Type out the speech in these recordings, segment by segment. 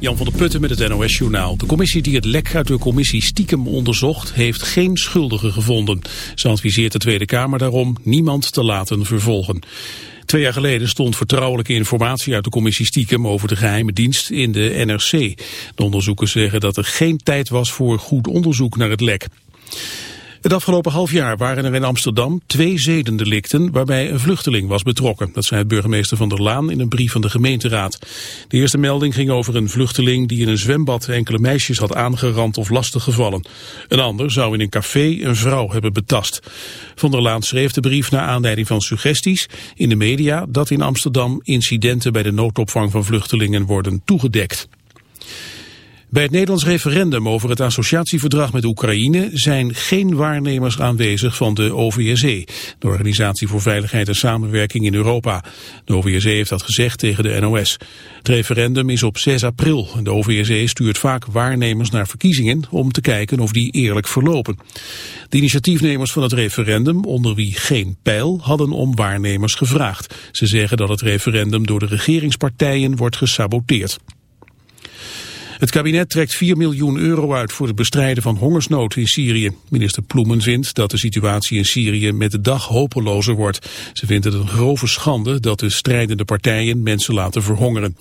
Jan van der Putten met het NOS-journaal. De commissie die het lek uit de commissie stiekem onderzocht... heeft geen schuldige gevonden. Ze adviseert de Tweede Kamer daarom niemand te laten vervolgen. Twee jaar geleden stond vertrouwelijke informatie uit de commissie stiekem over de geheime dienst in de NRC. De onderzoekers zeggen dat er geen tijd was voor goed onderzoek naar het lek. Het afgelopen half jaar waren er in Amsterdam twee zedendelicten waarbij een vluchteling was betrokken. Dat zei burgemeester Van der Laan in een brief van de gemeenteraad. De eerste melding ging over een vluchteling die in een zwembad enkele meisjes had aangerand of lastiggevallen. Een ander zou in een café een vrouw hebben betast. Van der Laan schreef de brief naar aanleiding van suggesties in de media dat in Amsterdam incidenten bij de noodopvang van vluchtelingen worden toegedekt. Bij het Nederlands referendum over het associatieverdrag met Oekraïne zijn geen waarnemers aanwezig van de OVSE, de Organisatie voor Veiligheid en Samenwerking in Europa. De OVSE heeft dat gezegd tegen de NOS. Het referendum is op 6 april. De OVSE stuurt vaak waarnemers naar verkiezingen om te kijken of die eerlijk verlopen. De initiatiefnemers van het referendum, onder wie geen pijl, hadden om waarnemers gevraagd. Ze zeggen dat het referendum door de regeringspartijen wordt gesaboteerd. Het kabinet trekt 4 miljoen euro uit voor het bestrijden van hongersnood in Syrië. Minister Ploemen vindt dat de situatie in Syrië met de dag hopelozer wordt. Ze vindt het een grove schande dat de strijdende partijen mensen laten verhongeren.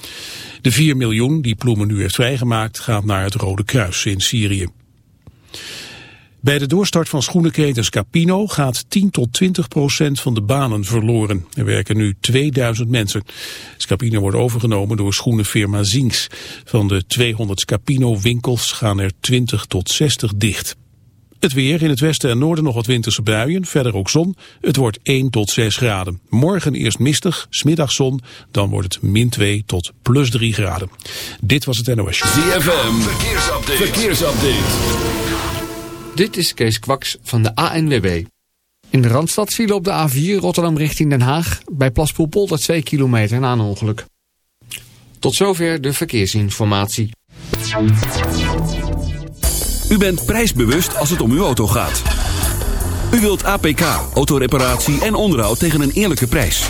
De 4 miljoen die Ploemen nu heeft vrijgemaakt gaat naar het Rode Kruis in Syrië. Bij de doorstart van schoenenketens Capino gaat 10 tot 20 procent van de banen verloren. Er werken nu 2000 mensen. Scapino wordt overgenomen door schoenenfirma Zinks. Van de 200 Scapino winkels gaan er 20 tot 60 dicht. Het weer in het westen en noorden nog wat winterse buien, verder ook zon. Het wordt 1 tot 6 graden. Morgen eerst mistig, smiddag zon, dan wordt het min 2 tot plus 3 graden. Dit was het NOS. ZFM, verkeersupdate. verkeersupdate. Dit is Kees Kwaks van de ANWB. In de Randstad vielen op de A4 Rotterdam richting Den Haag... bij Plaspoelpolder 2 kilometer na een ongeluk. Tot zover de verkeersinformatie. U bent prijsbewust als het om uw auto gaat. U wilt APK, autoreparatie en onderhoud tegen een eerlijke prijs.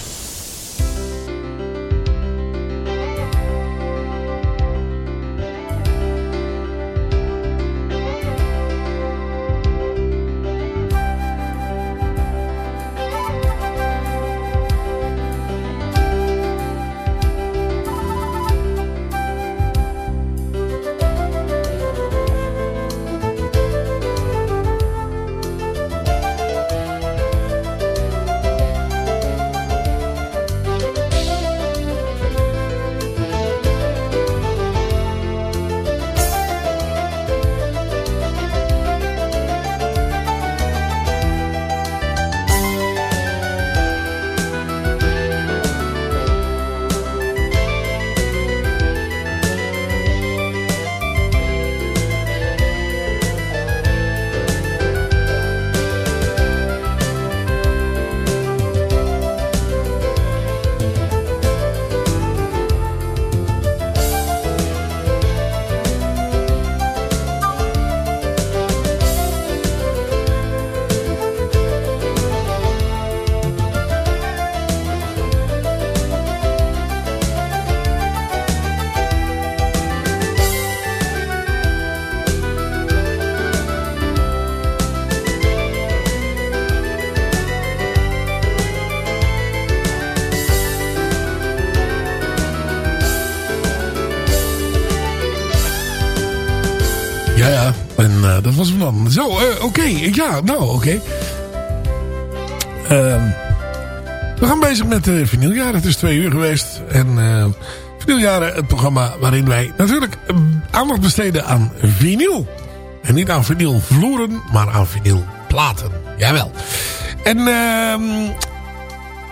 Zo, uh, oké. Ja, nou, oké. Uh, we gaan bezig met de vinyljaren. Het is twee uur geweest. En uh, vinyljaren, het programma waarin wij natuurlijk aandacht besteden aan vinyl. En niet aan vinylvloeren, maar aan vinylplaten. Jawel. En ehm,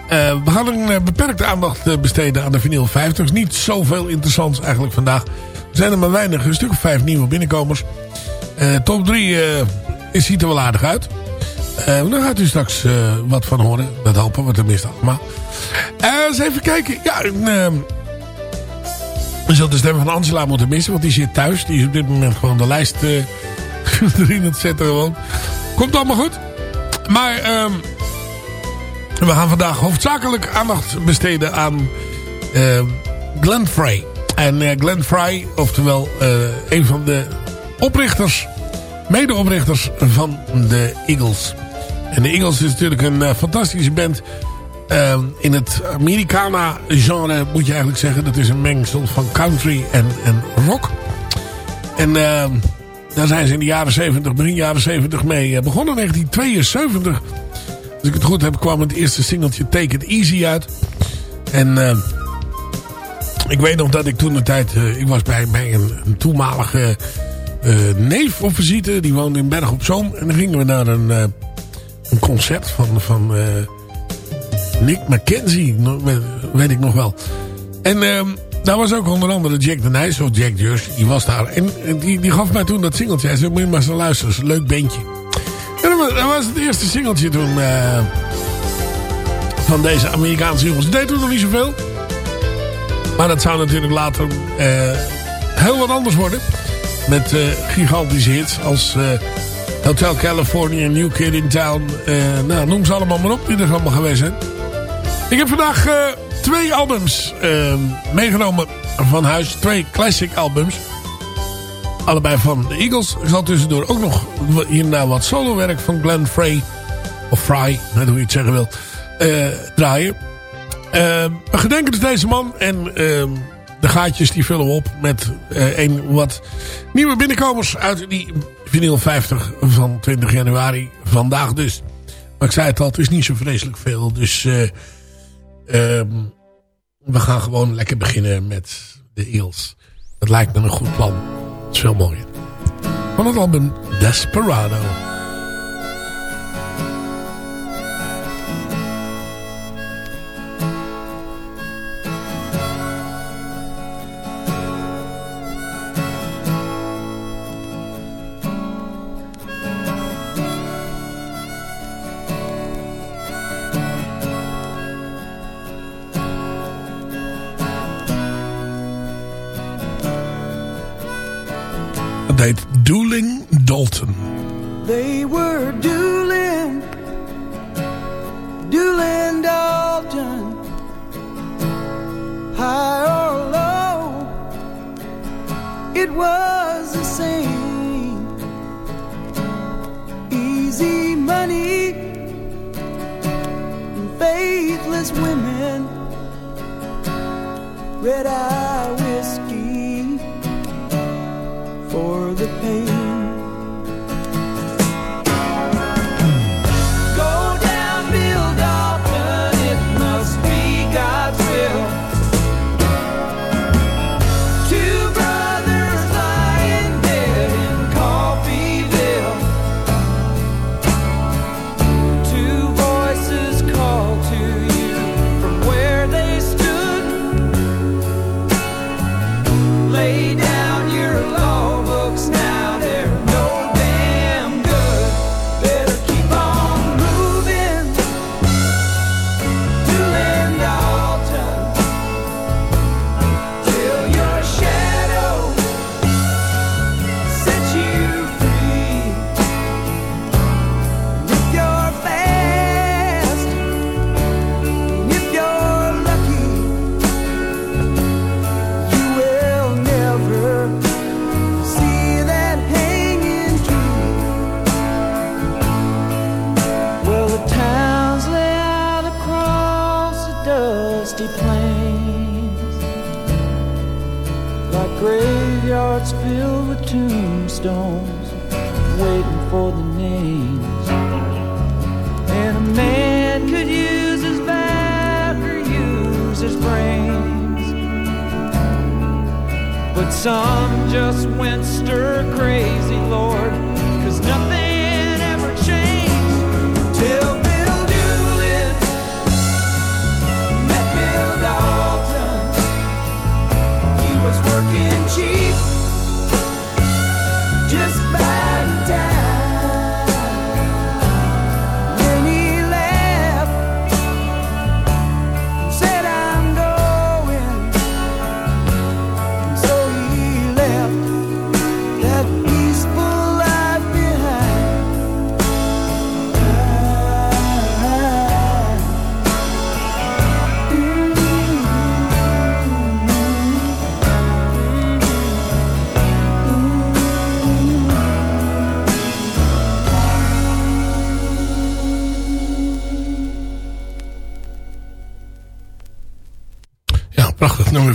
uh, we gaan een beperkte aandacht besteden aan de vinyl 50. Niet zoveel interessants eigenlijk vandaag. Er zijn er maar weinig, een stuk of vijf nieuwe binnenkomers. Uh, top 3 uh, ziet er wel aardig uit. daar gaat u straks wat van horen. Dat hopen we tenminste allemaal. eens even kijken. Ja, ehm, we zullen de stem van Angela moeten missen. Want die zit thuis. Die is op dit moment gewoon de lijst erin het zetten gewoon. Komt allemaal goed. Maar... ehm we gaan vandaag hoofdzakelijk aandacht besteden aan uh, Glenn Frey. En uh, Glenn Frey, oftewel uh, een van de oprichters, medeoprichters van de Eagles. En de Eagles is natuurlijk een fantastische band. in het Americana-genre moet je eigenlijk zeggen. Dat is een mengsel van country en, en rock. En daar zijn ze in de jaren 70, begin jaren 70 mee begonnen. In 1972 als ik het goed heb kwam het eerste singeltje Take It Easy uit. En uh, ik weet nog dat ik toen de tijd... Uh, ik was bij, bij een, een toenmalige neef op visite. Die woonde in Berg op Zoom. En dan gingen we naar een, een concert van, van Nick McKenzie. Weet ik nog wel. En daar was ook onder andere Jack de Nijs of Jack Jurs. Die was daar. En die, die gaf mij toen dat singeltje. Hij zei, moet je maar eens luisteren. Dat is een leuk bandje. En dat was het eerste singeltje toen van deze Amerikaanse jongens. Het deed toen nog niet zoveel. Maar dat zou natuurlijk later heel wat anders worden. Met uh, gigantische hits als Hotel California, New Kid in Town. nou, noem ze allemaal maar op die er allemaal geweest zijn. Ik heb vandaag twee albums meegenomen van huis. Twee classic albums. Allebei van de Eagles. Ik zal tussendoor ook nog hierna wat solo werk van Glenn Frey. Of Fry, hoe je het zeggen wil. Draaien. Uh, we gedenken dus deze man. En uh, de gaatjes die vullen op met een wat nieuwe binnenkomers uit die vinyl 50 van 20 januari. Vandaag dus. Maar ik zei het al, het is niet zo vreselijk veel. Dus ehm, we gaan gewoon lekker beginnen met de Eagles. Dat lijkt me een goed plan. Het is veel mooier. Van het album Desperado. Money, faithless women, red eye whiskey for the pain.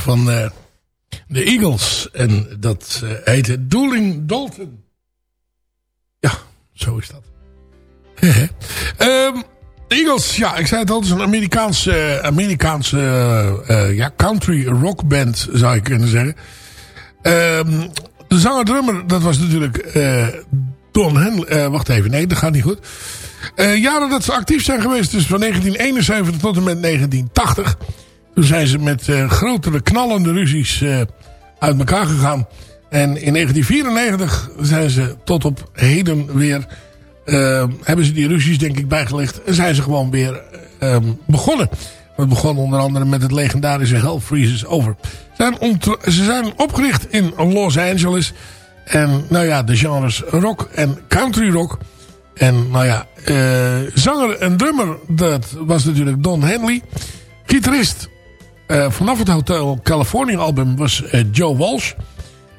Van eh, de Eagles. En dat eh, heette Dooling Dalton. Ja, zo is dat. Ehm, de Eagles, ja, ik zei het al, het is een Amerikaanse, Amerikaanse eh, ja, country rock band, zou je kunnen zeggen. Ehm, de zanger-drummer, dat was natuurlijk Don Henley. wacht even, nee, dat gaat niet goed. Jaren dat ze actief zijn geweest, dus van 1971 tot en met 1980. Toen zijn ze met eh, grotere knallende ruzies eh, uit elkaar gegaan. En in 1994 zijn ze tot op heden weer... eh, hebben ze die ruzies denk ik bijgelegd. En zijn ze gewoon weer eh, begonnen. Het begon onder andere met het legendarische Hell Freezes Over. Ze zijn, ze zijn opgericht in Los Angeles. En nou ja, de genres rock en country rock. En nou ja, eh, zanger en drummer, dat was natuurlijk Don Henley. Gitarist eh, vanaf het Hotel California album was eh, Joe Walsh.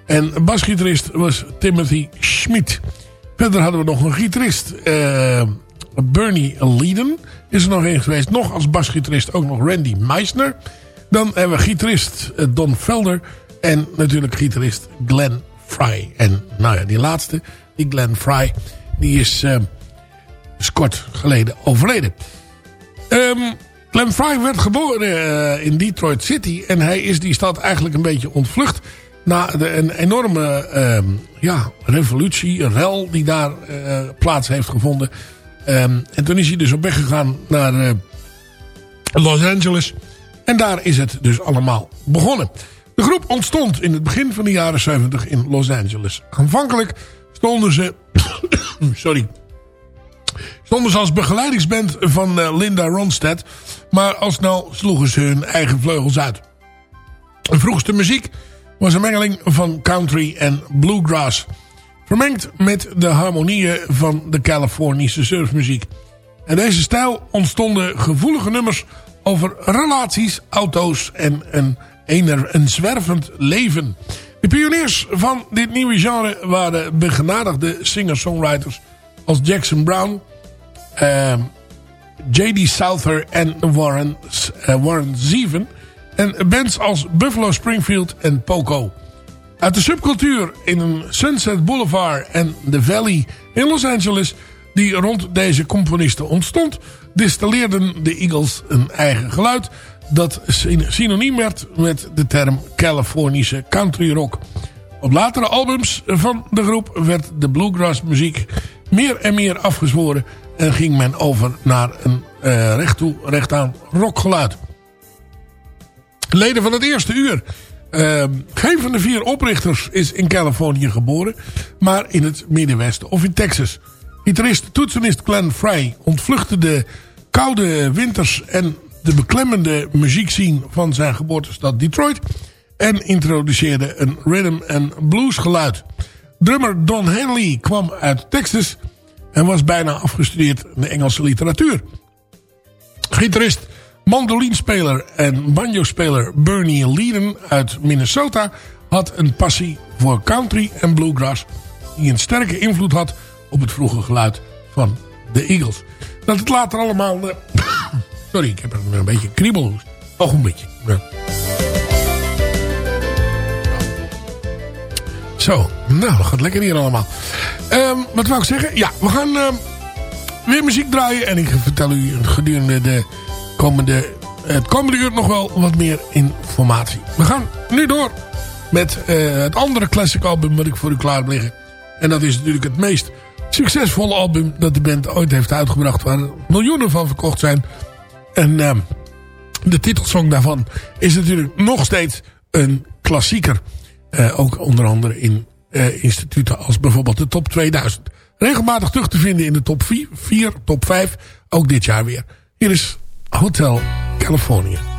En basgitarist was Timothy Schmid. Verder hadden we nog een gitarist. eh, Bernie Leeden is er nog een geweest. Nog als basgitarist ook nog Randy Meisner. Dan hebben we gitarist Don Felder. En natuurlijk gitarist Glenn Fry. En nou ja, die laatste, die Glenn Fry, die is, is kort geleden overleden. Ehm Glenn Fry werd geboren eh, in Detroit City. En hij is die stad eigenlijk een beetje ontvlucht. Na de, een enorme ehm, ja, revolutie, een rel die daar eh, plaats heeft gevonden. Ehm, en toen is hij dus op weg gegaan naar eh, Los Angeles. En daar is het dus allemaal begonnen. De groep ontstond in het begin van de jaren 70 in Los Angeles. Aanvankelijk stonden ze... sorry stonden ze als begeleidingsband van Linda Ronstadt. Maar al snel sloegen ze hun eigen vleugels uit. De vroegste muziek was een mengeling van country en bluegrass. Vermengd met de harmonieën van de Californische surfmuziek. En deze stijl ontstonden gevoelige nummers over relaties, auto's en een, een, zwervend leven. De pioniers van dit nieuwe genre waren begenadigde singer-songwriters als Jackson Brown, Ehm, J.D. Souther en Warren, eh, Warren Zevon. En bands als Buffalo Springfield en Poco. Uit de subcultuur in Sunset Boulevard en The Valley in Los Angeles... die rond deze componisten ontstond... distilleerden de Eagles een eigen geluid... dat syn- synoniem werd met de term Californische country rock. Op latere albums van de groep werd de bluegrass muziek meer en meer afgezworen... en ging men over naar een eh recht toe, recht aan rockgeluid. Leden van het eerste uur. Eh, geen van de vier oprichters is in Californië geboren, maar in het Middenwesten of in Texas. Gitarist, toetsenist Glenn Fry ontvluchtte de koude winters en de beklemmende muziekscene van zijn geboortestad Detroit en introduceerde een rhythm en blues geluid. Drummer Don Henley kwam uit Texas en was bijna afgestudeerd in de Engelse literatuur. Gitarist, mandolinspeler en banjo-speler Bernie Leeden uit Minnesota had een passie voor country en bluegrass die een sterke invloed had op het vroege geluid van de Eagles. Dat het later allemaal... eh, sorry, ik heb er een beetje kriebelhoest. Oh, een beetje. Zo, nou, dat gaat lekker hier allemaal. Ehm, wat wou ik zeggen? Ja, we gaan ehm, weer muziek draaien. En ik vertel u gedurende de komende, het komende uur nog wel wat meer informatie. We gaan nu door met eh, het andere classic album wat ik voor u klaar heb liggen. En dat is natuurlijk het meest succesvolle album dat de band ooit heeft uitgebracht. Waar miljoenen van verkocht zijn. En ehm, de titelsong daarvan is natuurlijk nog steeds een klassieker. Eh, ook onder andere in eh, instituten als bijvoorbeeld de top 2000. Regelmatig terug te vinden in de top 4, 4, top 5, ook dit jaar weer. Hier is Hotel California.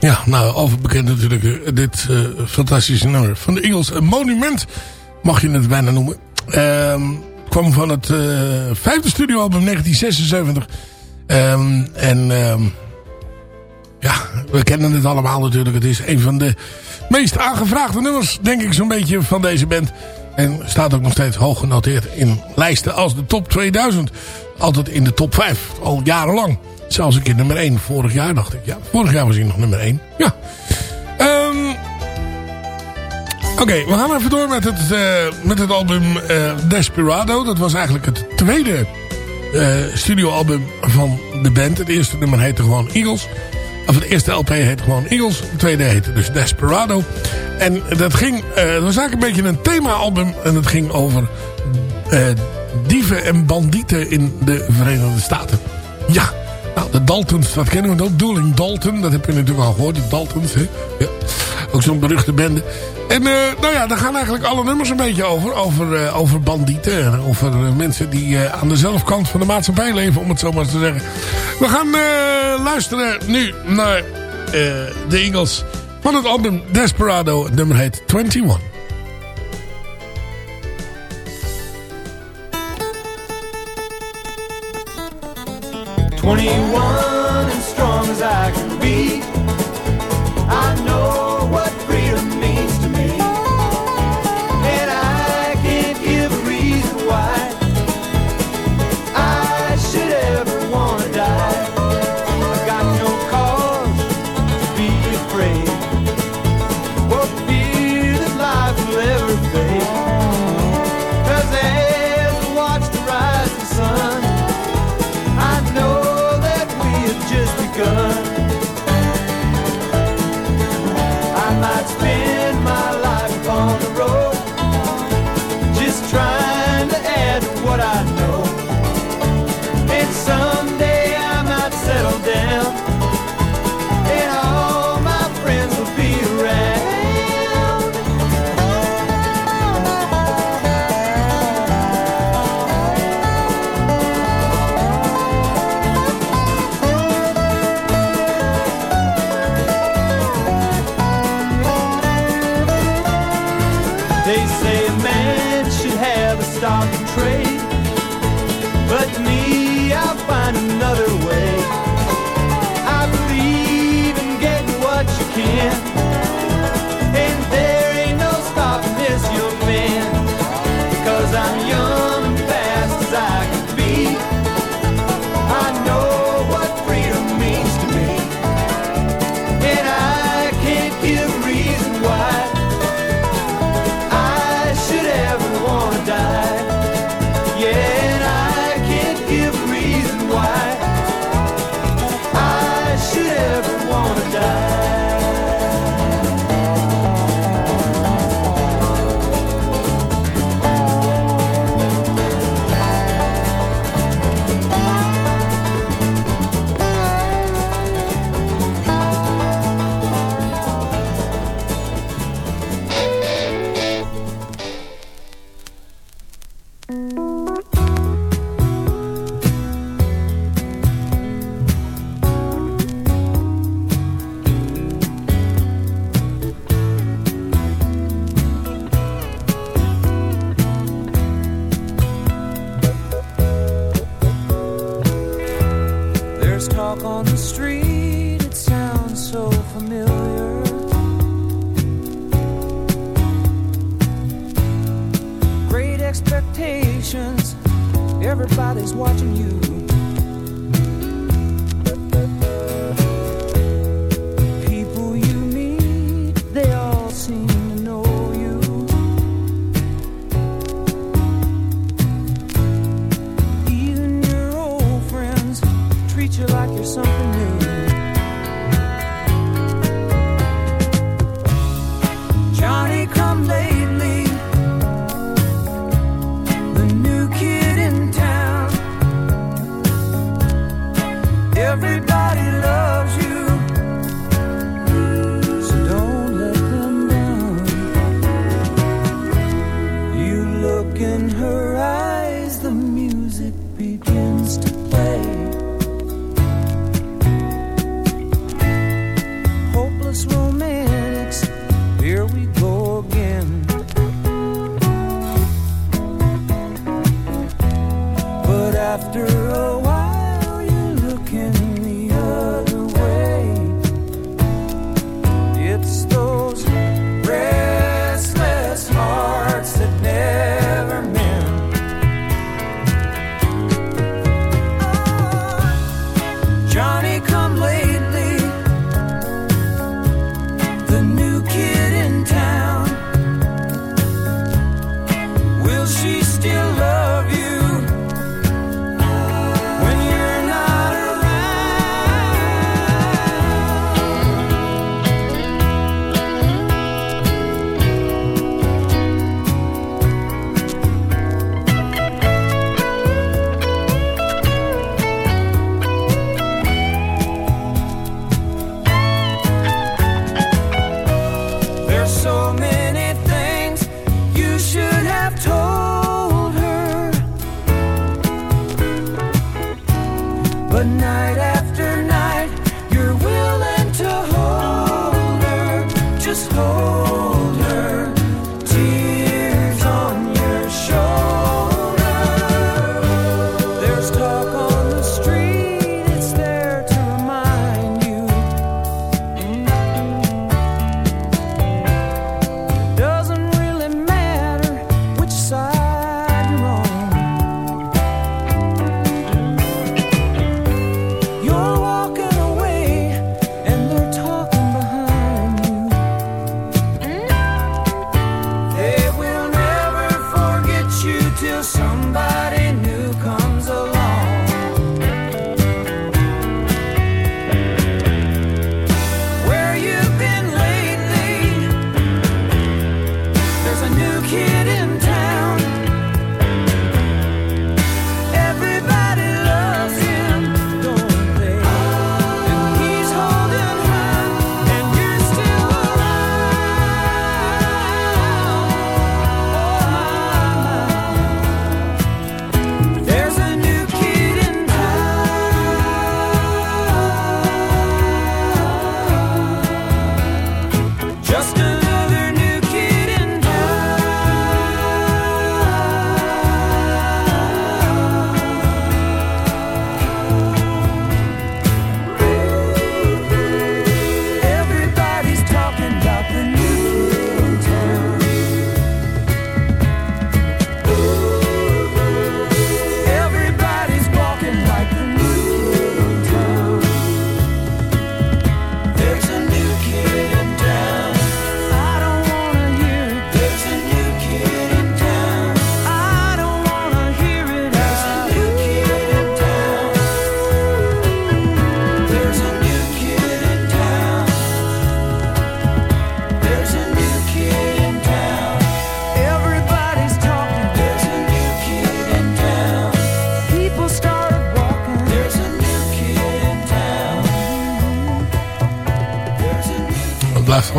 Ja, nou, overbekend natuurlijk uh, dit uh, fantastische nummer van de Eagles. Een monument, mag je het bijna noemen. Uh, kwam van het uh, vijfde studioalbum 1976. Um, en um, ja, we kennen het allemaal natuurlijk. Het is een van de meest aangevraagde nummers, denk ik zo'n beetje, van deze band. En staat ook nog steeds hoog genoteerd in lijsten als de top 2000. Altijd in de top 5, al jarenlang. Zelfs een keer nummer 1. Vorig jaar dacht ik. Ja, vorig jaar was hij nog nummer 1. Ja. Um, Oké, we gaan even door met het, uh, met het album uh, Desperado. Dat was eigenlijk het tweede uh, studioalbum van de band. Het eerste nummer heette gewoon Eagles. Of het eerste LP heette gewoon Eagles. Het tweede heette dus Desperado. En dat ging, dat was eigenlijk een beetje een thema-album. En het ging over dieven en bandieten in de Verenigde Staten. Ja, de Daltons, dat kennen we ook. Dueling Dalton, dat heb je natuurlijk al gehoord. Die Daltons, hè. Ja. Ook zo'n beruchte bende. En uh, nou ja, daar gaan eigenlijk alle nummers een beetje over. Over, uh, over bandieten en over uh, mensen die aan de zelfkant van de maatschappij leven, om het zo maar te zeggen. We gaan luisteren nu naar de Eagles van het album Desperado. Nummer heet 21. 21 and strong as I can be.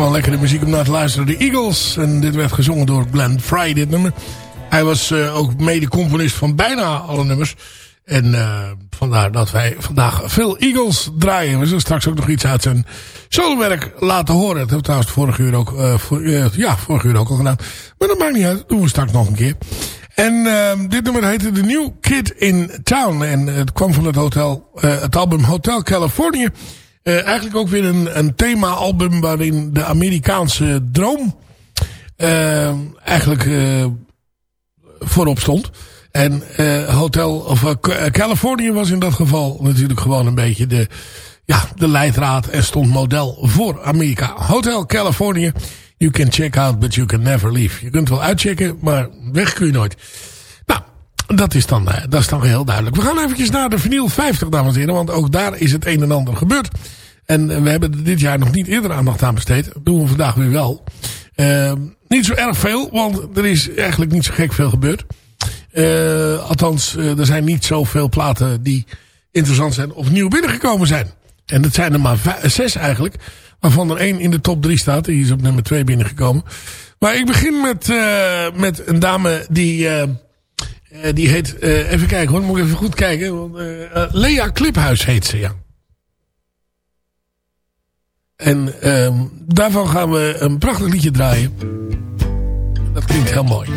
Gewoon lekkere muziek om naar te luisteren. De Eagles. En dit werd gezongen door Glenn Fry, dit nummer. Hij was uh, ook mede-componist van bijna alle nummers. En uh, vandaar dat wij vandaag veel Eagles draaien. We zullen straks ook nog iets uit zijn solowerk laten horen. Dat hebben we trouwens vorige uur ook, uh, ja, vorige uur ook al gedaan. Maar dat maakt niet uit. Dat doen we straks nog een keer. En dit nummer heette The New Kid in Town. En het kwam van het, hotel, het album Hotel California. Uh, eigenlijk ook weer een, een thema-album waarin de Amerikaanse droom uh, eigenlijk uh, voorop stond. En Hotel of California was in dat geval natuurlijk gewoon een beetje de, ja, de leidraad en stond model voor Amerika. Hotel California, you can check out but you can never leave. Je kunt wel uitchecken, maar weg kun je nooit. Dat is dan, dat is dan heel duidelijk. We gaan eventjes naar de vinyl 50, dames en heren. Want ook daar is het een en ander gebeurd. En we hebben dit jaar nog niet eerder aandacht aan besteed. Dat doen we vandaag weer wel. Uh, niet zo erg veel, want er is eigenlijk niet zo gek veel gebeurd. Althans, er zijn niet zoveel platen die interessant zijn of nieuw binnengekomen zijn. En dat zijn er maar zes eigenlijk. Waarvan er één in de top drie staat. Die is op nummer twee binnengekomen. Maar ik begin met, met een dame die... die heet... even kijken hoor, moet ik even goed kijken. Want, Lea Kliphuis heet ze, ja. En um, daarvan gaan we een prachtig liedje draaien. Dat klinkt heel mooi.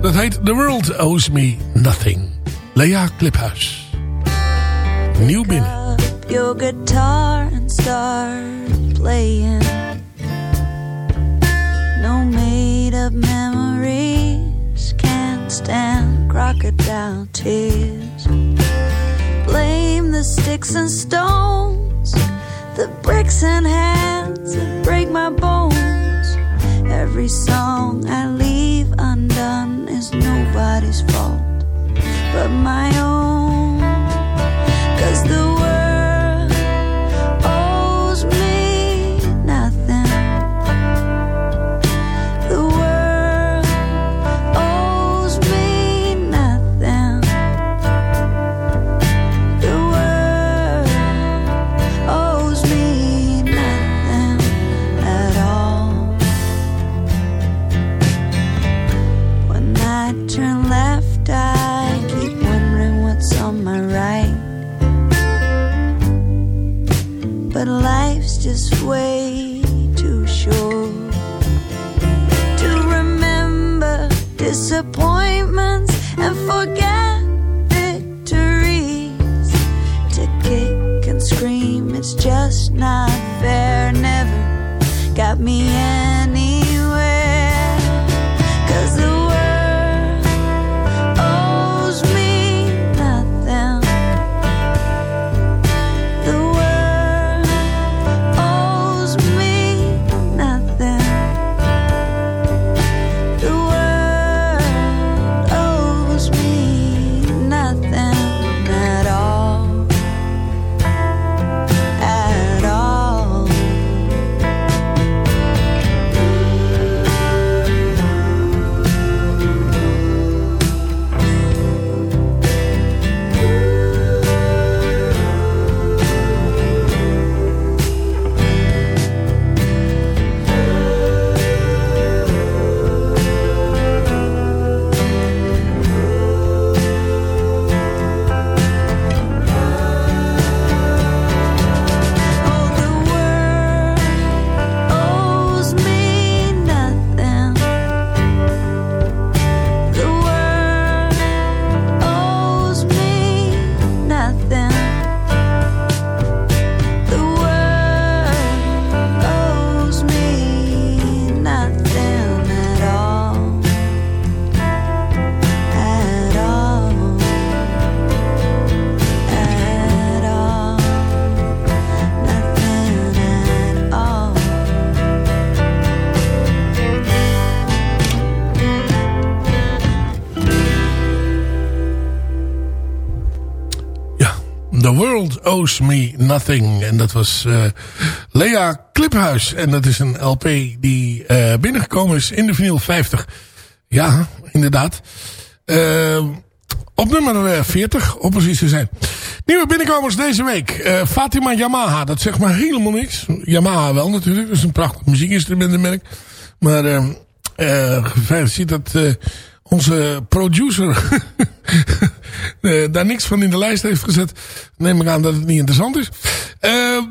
Dat heet The World Owes Me Nothing. Lea Kliphuis. Nieuw binnen. Your guitar and start playing memories Can't stand crocodile tears Blame the sticks and stones, the bricks and hands that break my bones. Every song I leave undone is nobody's fault but my own. Cause the on my right. But life's just way too short to remember disappointments and forget victories. To kick and scream, it's just not fair. Never got me anywhere. The World Owes Me Nothing. En dat was uh, Lea Kliphuis. En dat is een LP die uh, binnengekomen is in de vinyl 50. Ja, inderdaad. Uh, op nummer 40, om precies te zijn. Nieuwe binnenkomers deze week. Fatima Yamaha, dat zegt maar helemaal niks. Yamaha wel natuurlijk, dat is een prachtig muziekinstrumentenmerk. Maar uh, gefeit ziet dat onze producer daar niks van in de lijst heeft gezet. Neem ik aan dat het niet interessant is. Uh,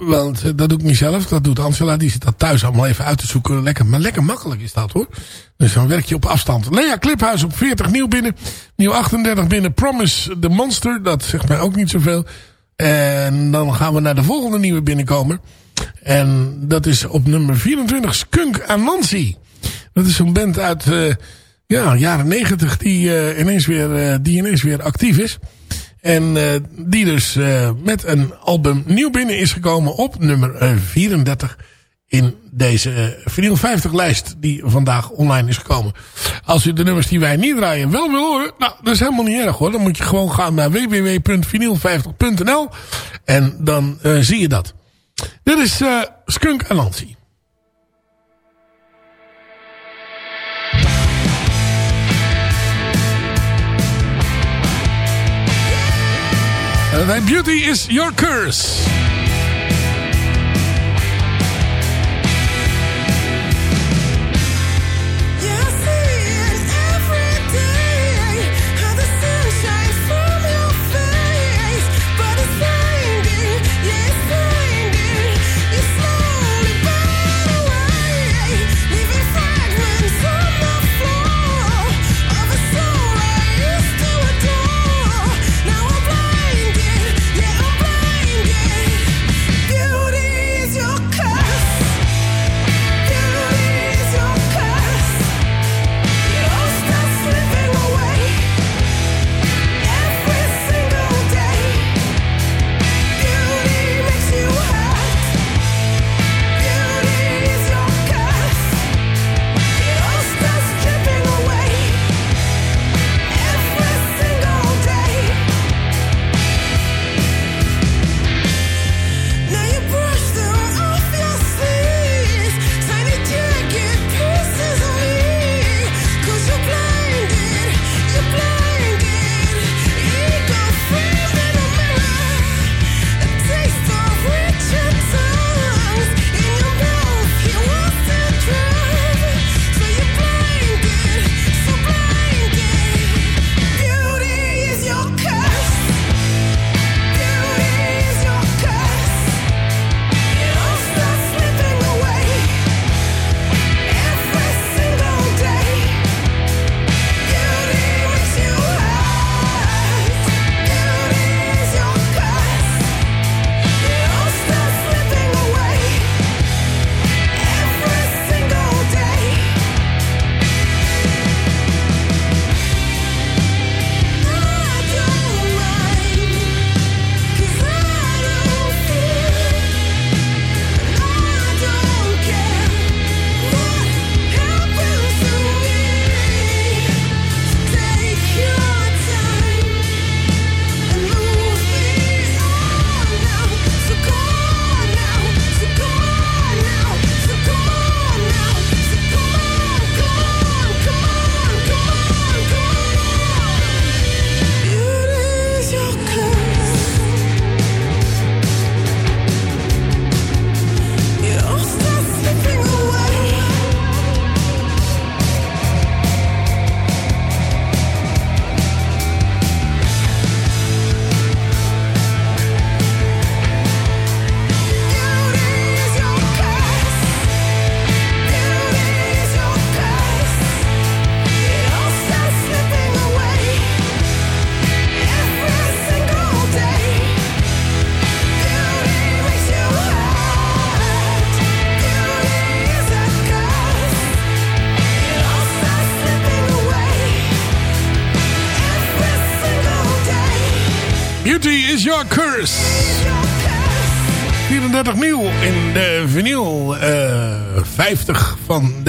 want dat doe ik niet zelf. Dat doet Angela. Die zit dat thuis allemaal even uit te zoeken. Lekker, maar lekker makkelijk is dat hoor. Dus dan werk je op afstand. Lea Cliphuis op 40 nieuw binnen. Nieuw 38 binnen. Promise the Monster. Dat zegt mij ook niet zoveel. En dan gaan we naar de volgende nieuwe binnenkomer. En dat is op nummer 24 Skunk Anansi. Dat is zo'n band uit uh, ja, jaren 90 die, uh, ineens weer, uh, die ineens weer actief is. En uh, die dus met een album nieuw binnen is gekomen op nummer uh, 34 in deze vinyl 50 lijst die vandaag online is gekomen. Als u de nummers die wij niet draaien wel wil horen, nou dat is helemaal niet erg hoor. Dan moet je gewoon gaan naar www.vinyl50.nl en dan zie je dat. Dit is Skunk Anansi. Uh, beauty is your curse.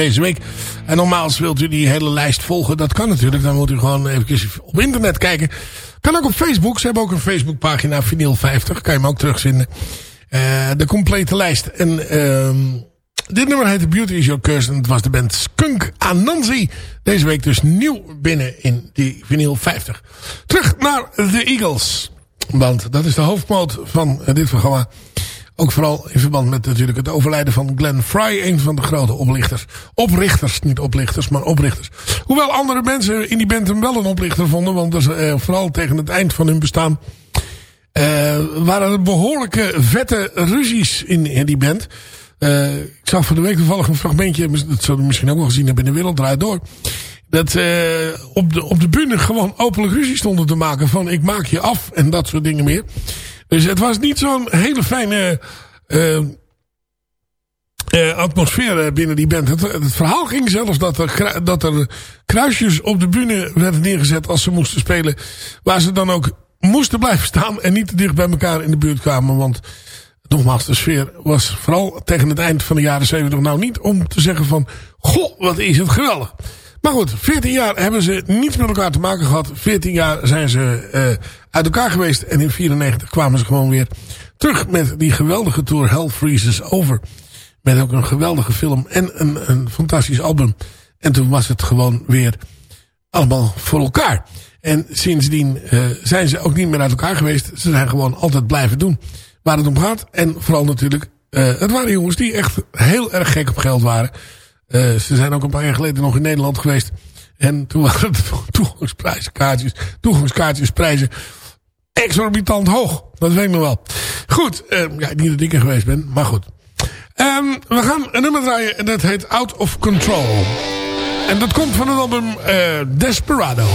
Deze week. En normaal wilt u die hele lijst volgen. Dat kan natuurlijk. Dan moet u gewoon even op internet kijken. Kan ook op Facebook. Ze hebben ook een Facebookpagina vinyl 50. Kan je hem ook terugvinden. Uh, de complete lijst. En uh, dit nummer heet Beauty is Your Curse. En het was de band Skunk Anansi. Deze week dus nieuw binnen in die vinyl 50. Terug naar The Eagles. Want dat is de hoofdmoot van eh, dit programma. Ook vooral in verband met natuurlijk het overlijden van Glenn Fry. Een van de grote oplichters. Oprichters, niet oplichters, maar oprichters. Hoewel andere mensen in die band hem wel een oplichter vonden. Want dus, vooral tegen het eind van hun bestaan... Uh, waren er behoorlijke vette ruzies in, in die band. Uh, ik zag van de week toevallig een fragmentje. Dat zullen we misschien ook wel gezien hebben in de wereld draait door. Dat op, de, op de bühne gewoon openlijk ruzie stonden te maken. Van ik maak je af en dat soort dingen meer. Dus het was niet zo'n hele fijne uh, uh, atmosfeer binnen die band. Het, het, verhaal ging zelfs dat er, dat er kruisjes op de bühne werden neergezet als ze moesten spelen. Waar ze dan ook moesten blijven staan en niet te dicht bij elkaar in de buurt kwamen. Want nogmaals, de sfeer was vooral tegen het eind van de jaren 70 nou niet om te zeggen van... Goh, wat is het geweldig. Maar goed, 14 jaar hebben ze niets met elkaar te maken gehad. 14 jaar zijn ze uh, uit elkaar geweest. En in 94 kwamen ze gewoon weer terug met die geweldige tour Hell Freezes Over. Met ook een geweldige film en een, een fantastisch album. En toen was het gewoon weer allemaal voor elkaar. En sindsdien uh, zijn ze ook niet meer uit elkaar geweest. Ze zijn gewoon altijd blijven doen waar het om gaat. En vooral natuurlijk, uh, het waren jongens die echt heel erg gek op geld waren. Uh, ze zijn ook een paar jaar geleden nog in Nederland geweest. En toen waren de toegangskaartjes, prijzen exorbitant hoog. Dat weet ik nog wel. Goed, uh, ja, niet dat ik er geweest ben, maar goed. Um, we gaan een nummer draaien en dat heet Out of Control. En dat komt van het album uh, Desperado.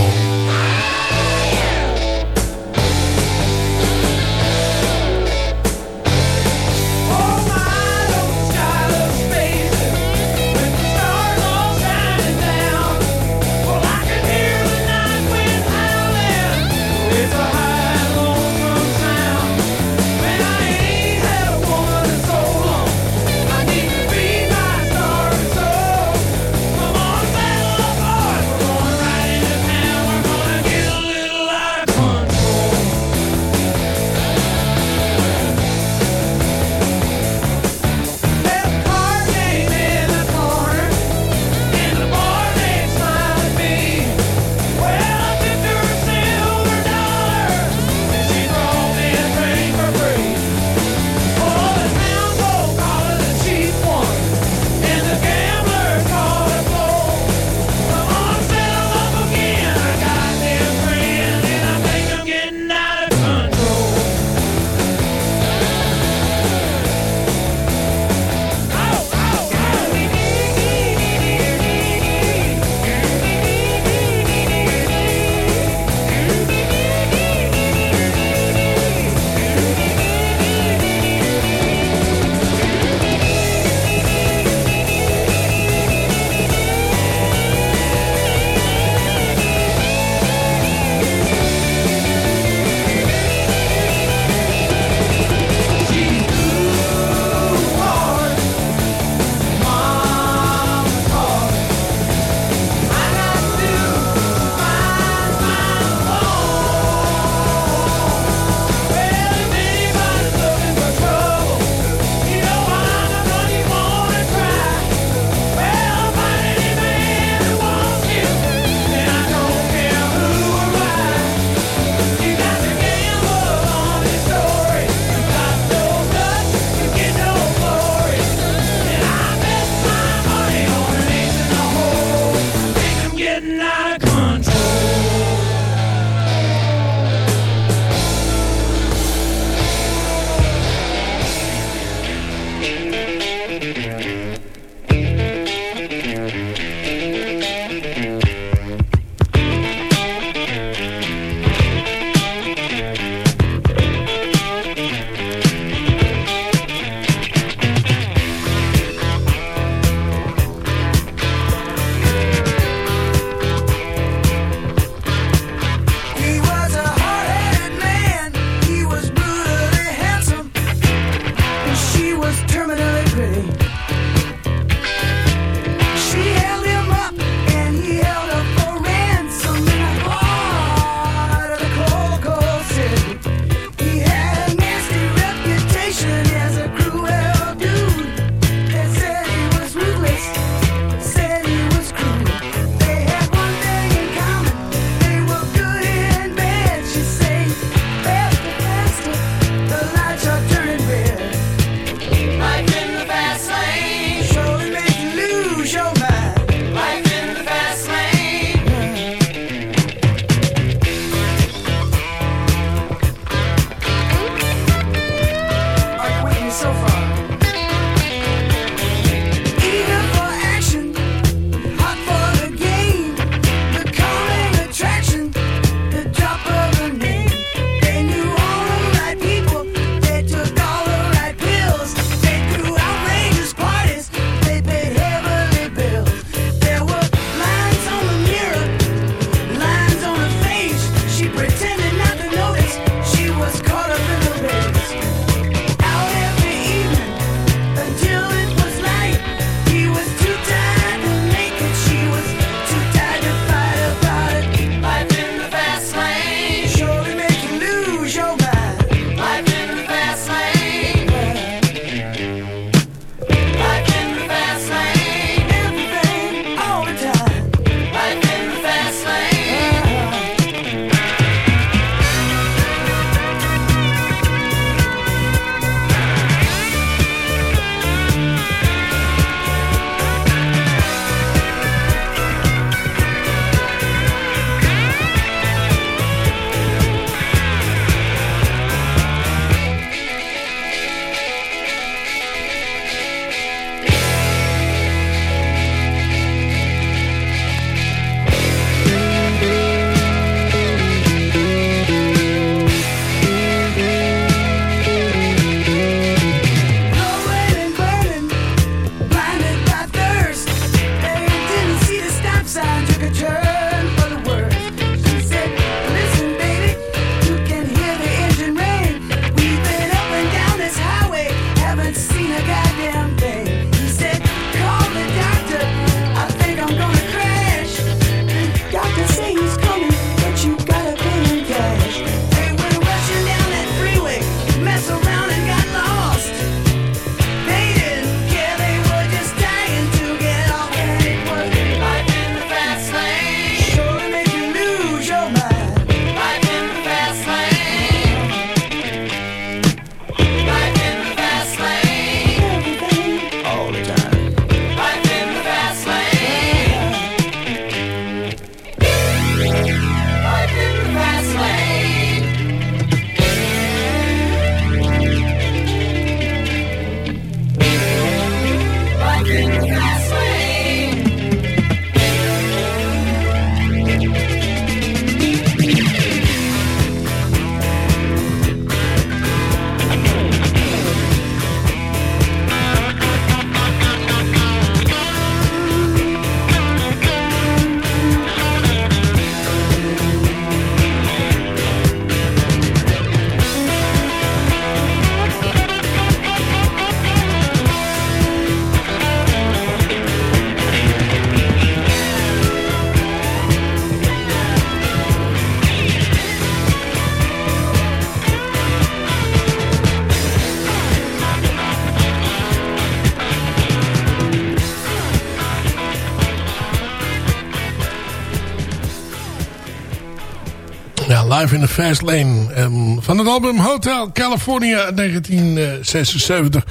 In the Fast Lane. Van het album Hotel California 1976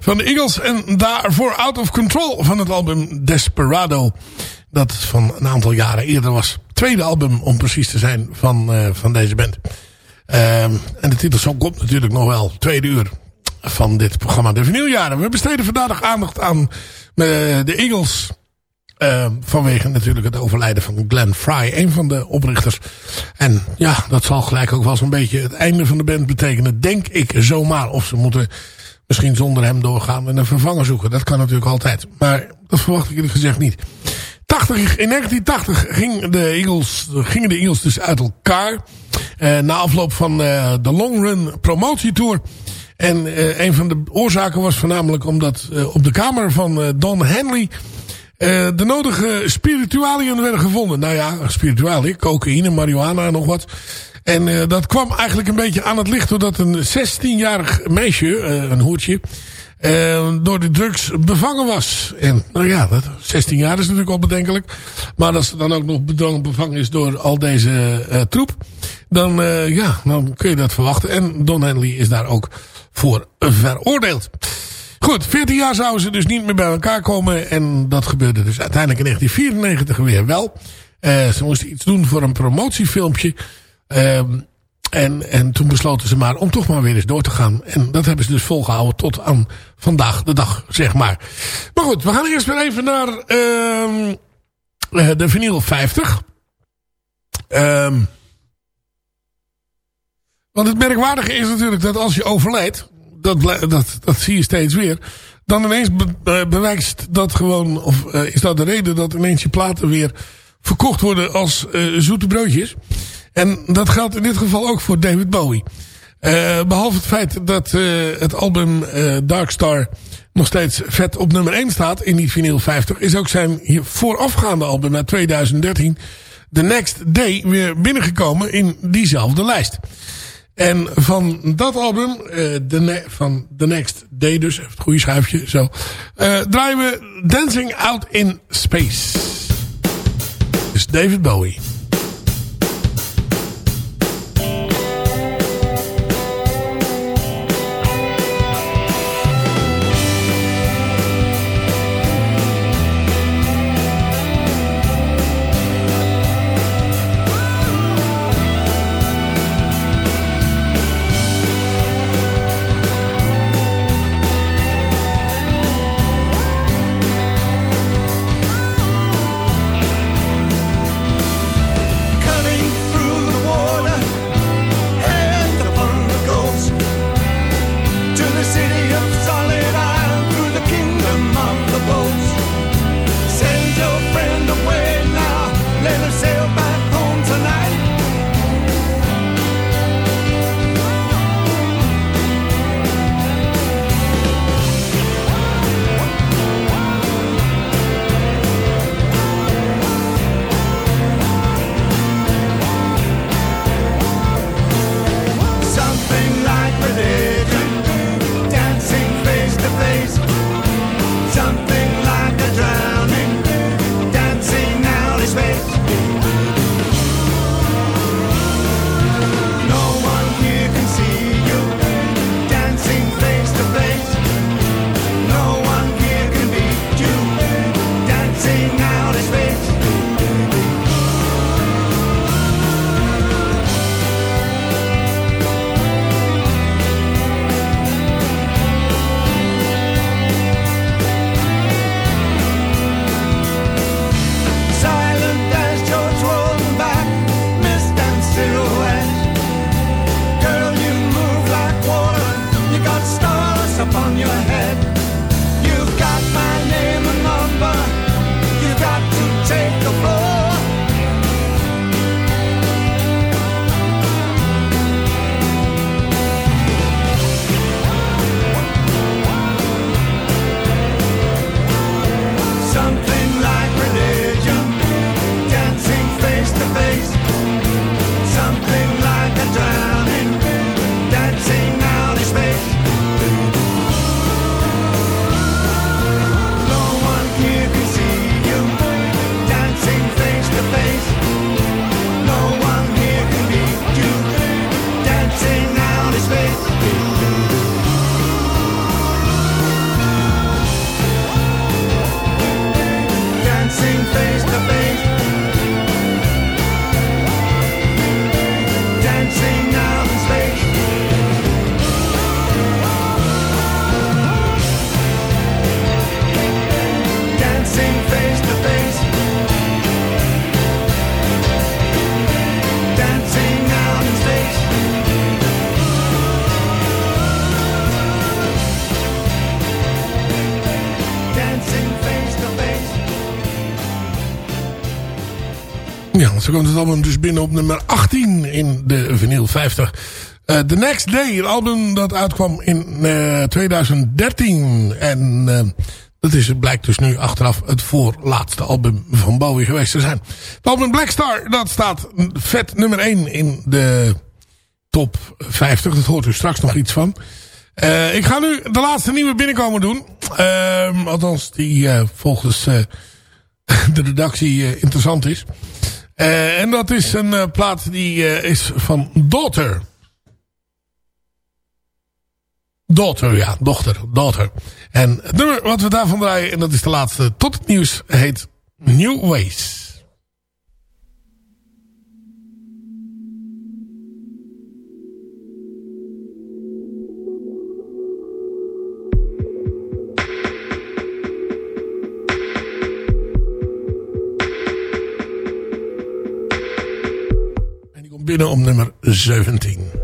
van de Eagles. En daarvoor Out of Control van het album Desperado. Dat van een aantal jaren eerder was. Tweede album om precies te zijn van, uh, van deze band. Um, en de titelsong komt natuurlijk nog wel. Tweede uur van dit programma De Vinyljaren. We besteden vandaag aandacht aan uh, de Eagles... Uh, vanwege natuurlijk het overlijden van Glenn Fry, een van de oprichters. En ja, dat zal gelijk ook wel zo'n beetje het einde van de band betekenen. Denk ik zomaar. Of ze moeten misschien zonder hem doorgaan en een vervanger zoeken. Dat kan natuurlijk altijd. Maar dat verwacht ik eerlijk gezegd niet. 80, in 1980 ging de Eagles, gingen de Eagles dus uit elkaar. Uh, na afloop van uh, de Long Run promotietour. En uh, een van de oorzaken was voornamelijk omdat op de kamer van Don Henley uh, de nodige spiritualiën werden gevonden. Nou ja, spiritualiën, cocaïne, marihuana en nog wat. En uh, dat kwam eigenlijk een beetje aan het licht doordat een 16-jarig meisje, uh, een hoertje, door de drugs bevangen was. En nou ja, dat, 16 jaar is natuurlijk al bedenkelijk. Maar als ze dan ook nog bevangen is door al deze troep, dan, ja, dan kun je dat verwachten. En Don Henley is daar ook voor veroordeeld. Goed, 14 jaar zouden ze dus niet meer bij elkaar komen. En dat gebeurde dus uiteindelijk in 1994 weer wel. Uh, ze moesten iets doen voor een promotiefilmpje. Uh, en, en toen besloten ze maar om toch maar weer eens door te gaan. En dat hebben ze dus volgehouden tot aan vandaag de dag, zeg maar. Maar goed, we gaan eerst weer even naar uh, de vinyl 50. Um, want het merkwaardige is natuurlijk dat als je overlijdt dat, dat, dat zie je steeds weer. Dan ineens be, bewijst dat gewoon, of uh, is dat de reden dat ineens je platen weer verkocht worden als uh, zoete broodjes. En dat geldt in dit geval ook voor David Bowie. Uh, behalve het feit dat het album Darkstar nog steeds vet op nummer 1 staat in die vinyl 50... is ook zijn voorafgaande album uit 2013... The Next Day weer binnengekomen in diezelfde lijst. En van dat album, de van The Next Day dus, het goede schuifje, zo, uh, draaien we Dancing Out in Space. Dus David Bowie. Zo komt het album dus binnen op nummer 18 in de vinyl 50. Uh, The Next Day, het album dat uitkwam in uh, 2013. En uh, dat is, blijkt dus nu achteraf het voorlaatste album van Bowie geweest te zijn. Het album Black Star, dat staat vet nummer 1 in de top 50. Dat hoort u straks nog iets van. Ik ga nu de laatste nieuwe binnenkomen doen. Uh, althans, die volgens de redactie interessant is. En dat is een plaat die is van Daughter. Daughter, ja, dochter, daughter. En het nummer wat we daarvan draaien, en dat is de laatste tot het nieuws, heet New Ways. Binnen om nummer 17.